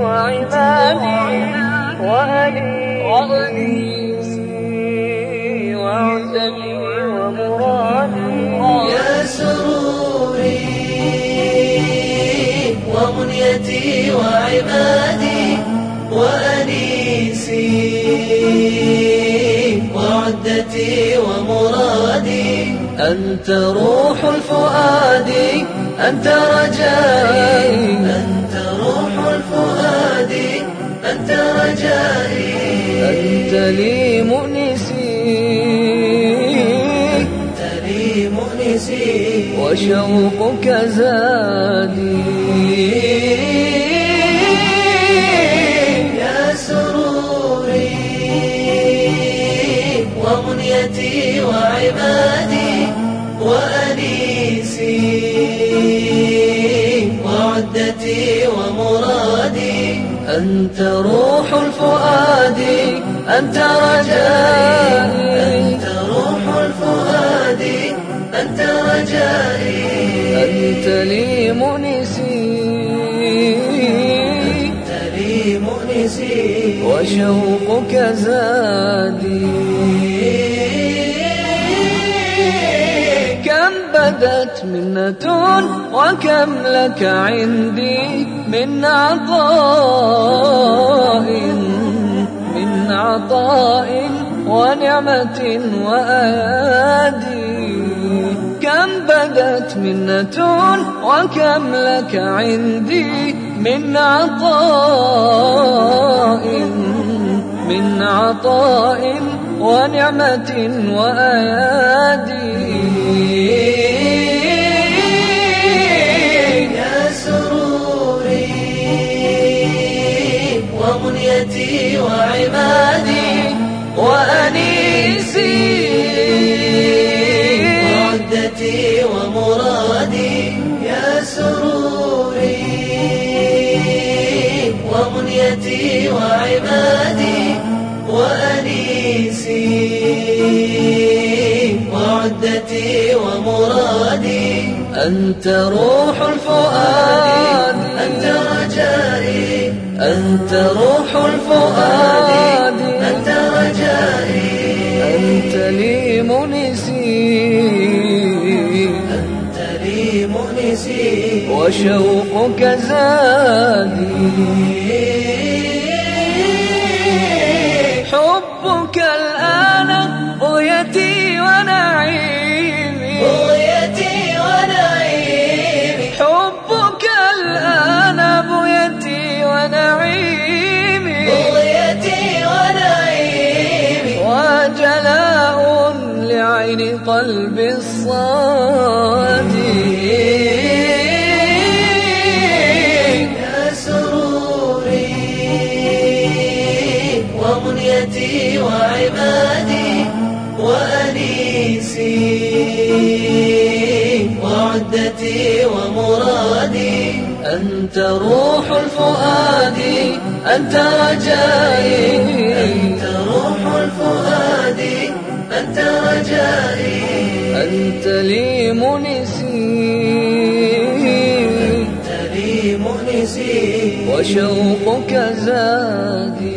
وعمادي وأنيسي وعدتي ومرادي. يا سروري ومنيتي وعمادي وأنيسي وعدتي ومرادي. أنت روح الفؤاد أنت رجائي أنت أنت رجائي أنت لي مؤنسي. أنت لي مؤنسي. وشوقك زادي. يا سروري ومنيتي. أنت روح الفؤاد أنت رجائي أنت روح الفؤاد أنت رجائي أنت لي مؤنسي. أنت لي مؤنسي. وشوقك زادي. بدت منة وكم لك عندي من عطاء من عطاء ونعمة وأيادي كم بدت منة وكم لك عندي من عطاء من عطاء ونعمة وأيادي ومنيتي وعمادي وأنيسي وعدتي ومرادي. أنت روح الفؤاد. أنت رجائي. أنت روح الفؤاد. أنت رجائي. أنت لي منسي أنت لي مؤنسي وشوقك زادي. حبك الآن بغيتي ونعيمي. بغيتي ونعيمي. حبك الآن بغيتي ونعيمي. بغيتي ونعيمي. وجلاء لعين قلبي الصادي. ومنيتي وعبادي وأنيسي وعدتي ومرادي. أنت روح الفؤاد أنت رجائي. أنت روح الفؤاد أنت رجائي. أنت لي منسي أنت لي مؤنسي وشوقك زاد